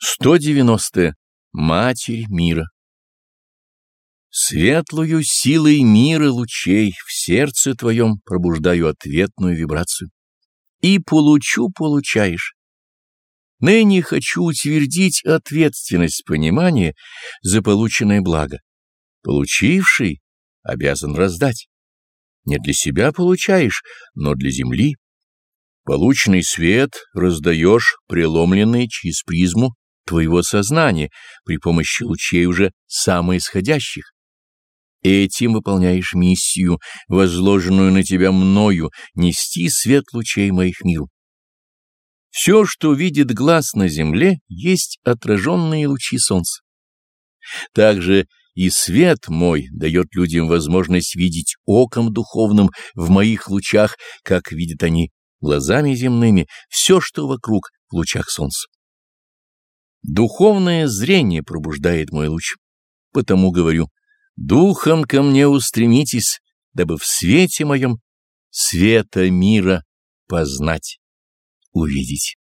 190. -е. Матерь мира. Светлую силой мира лучей в сердце твоем пробуждаю ответную вибрацию. И получу получаешь. Ныне хочу утвердить ответственность понимания за полученное благо. Получивший обязан раздать. Не для себя получаешь, но для земли. Полученный свет раздаешь, преломленный через призму твоего сознания при помощи лучей уже самоисходящих. Этим выполняешь миссию, возложенную на тебя мною, нести свет лучей моих миру. Все, что видит глаз на земле, есть отраженные лучи солнца. Также и свет мой дает людям возможность видеть оком духовным в моих лучах, как видят они глазами земными все, что вокруг в лучах солнца. Духовное зрение пробуждает мой луч. Потому говорю, духом ко мне устремитесь, дабы в свете моем света мира познать, увидеть.